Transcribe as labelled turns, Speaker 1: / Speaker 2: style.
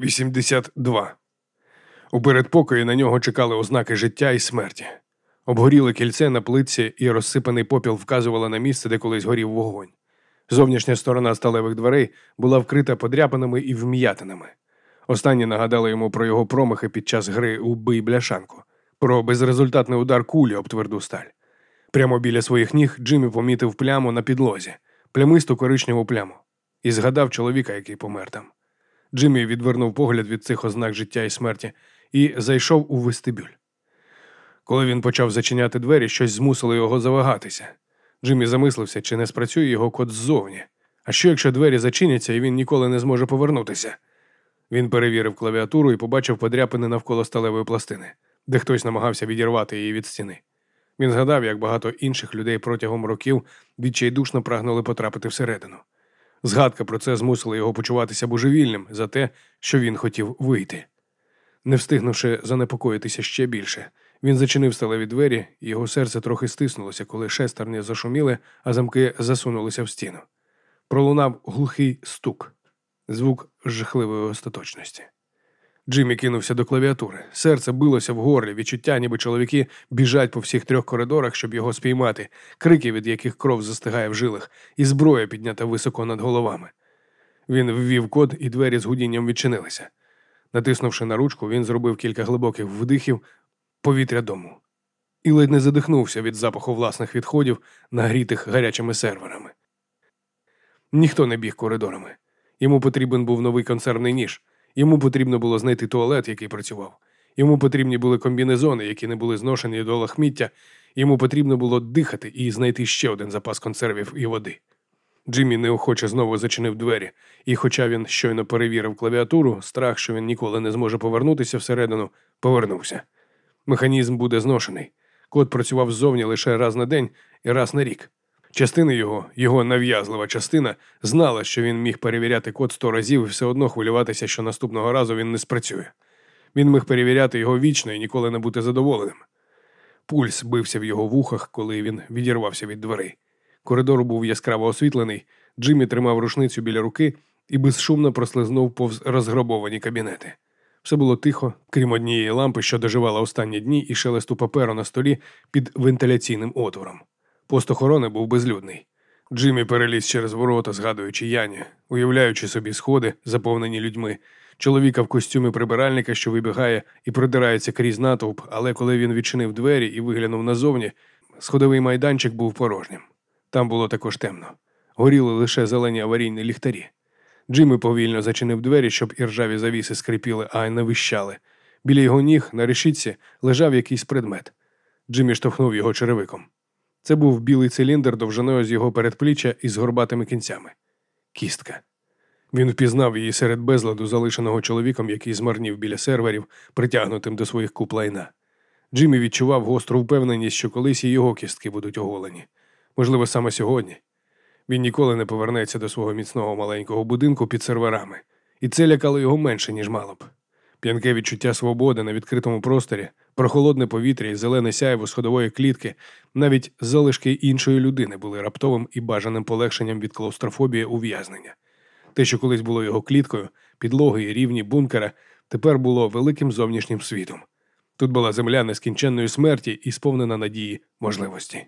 Speaker 1: 82. У передпокої на нього чекали ознаки життя і смерті. Обгоріле кільце на плитці і розсипаний попіл вказувало на місце, де колись горів вогонь. Зовнішня сторона сталевих дверей була вкрита подряпинами і вм'ятинами. Останні нагадали йому про його промахи під час гри у бий бляшанку, про безрезультатний удар кулі об тверду сталь. Прямо біля своїх ніг Джиммі помітив пляму на підлозі, плямисту коричневу пляму, і згадав чоловіка, який помер там. Джиммі відвернув погляд від цих ознак життя і смерті і зайшов у вестибюль. Коли він почав зачиняти двері, щось змусило його завагатися. Джиммі замислився, чи не спрацює його код ззовні. А що, якщо двері зачиняться і він ніколи не зможе повернутися? Він перевірив клавіатуру і побачив подряпини навколо сталевої пластини, де хтось намагався відірвати її від стіни. Він згадав, як багато інших людей протягом років відчайдушно прагнули потрапити всередину. Згадка про це змусила його почуватися божевільним за те, що він хотів вийти. Не встигнувши занепокоїтися ще більше, він зачинив сталеві двері, і його серце трохи стиснулося, коли шестерні зашуміли, а замки засунулися в стіну. Пролунав глухий стук, звук жахливої остаточності. Джиммі кинувся до клавіатури. Серце билося в горлі, відчуття, ніби чоловіки біжать по всіх трьох коридорах, щоб його спіймати, крики, від яких кров застигає в жилах, і зброя піднята високо над головами. Він ввів код, і двері з гудінням відчинилися. Натиснувши на ручку, він зробив кілька глибоких вдихів повітря дому і ледь не задихнувся від запаху власних відходів, нагрітих гарячими серверами. Ніхто не біг коридорами. Йому потрібен був новий консервний ніж. Йому потрібно було знайти туалет, який працював. Йому потрібні були комбінезони, які не були зношені до лахміття. Йому потрібно було дихати і знайти ще один запас консервів і води. Джиммі неохоче знову зачинив двері, і, хоча він щойно перевірив клавіатуру, страх, що він ніколи не зможе повернутися всередину, повернувся. Механізм буде зношений. Код працював ззовні лише раз на день і раз на рік. Частина його, його нав'язлива частина, знала, що він міг перевіряти код сто разів і все одно хвилюватися, що наступного разу він не спрацює. Він міг перевіряти його вічно і ніколи не бути задоволеним. Пульс бився в його вухах, коли він відірвався від дверей. Коридор був яскраво освітлений, Джиммі тримав рушницю біля руки і безшумно прослизнув повз розграбовані кабінети. Все було тихо, крім однієї лампи, що доживала останні дні, і шелесту паперу на столі під вентиляційним отвором. Пост охорони був безлюдний. Джиммі переліз через ворота, згадуючи Яні, уявляючи собі сходи, заповнені людьми, чоловіка в костюмі прибиральника, що вибігає і продирається крізь натовп, але коли він відчинив двері і виглянув назовні, сходовий майданчик був порожнім. Там було також темно. Горіли лише зелені аварійні ліхтарі. Джиммі повільно зачинив двері, щоб іржаві завіси скрипіли, а не вищали. Біля його ніг на решітці лежав якийсь предмет. Джиммі штовхнув його черевиком. Це був білий циліндр довжиною з його передпліччя із горбатими кінцями. Кістка. Він впізнав її серед безладу, залишеного чоловіком, який змарнів біля серверів, притягнутим до своїх куп лайна. Джиммі відчував гостру впевненість, що колись і його кістки будуть оголені. Можливо, саме сьогодні. Він ніколи не повернеться до свого міцного маленького будинку під серверами, і це лякало його менше, ніж мало б. П'янке відчуття свободи на відкритому просторі, прохолодне повітря і зелене сяйво сходової клітки, навіть залишки іншої людини були раптовим і бажаним полегшенням від клаустрофобії ув'язнення. Те, що колись було його кліткою, підлоги і рівні бункера, тепер було великим зовнішнім світом. Тут була земля нескінченної смерті і сповнена надії можливості.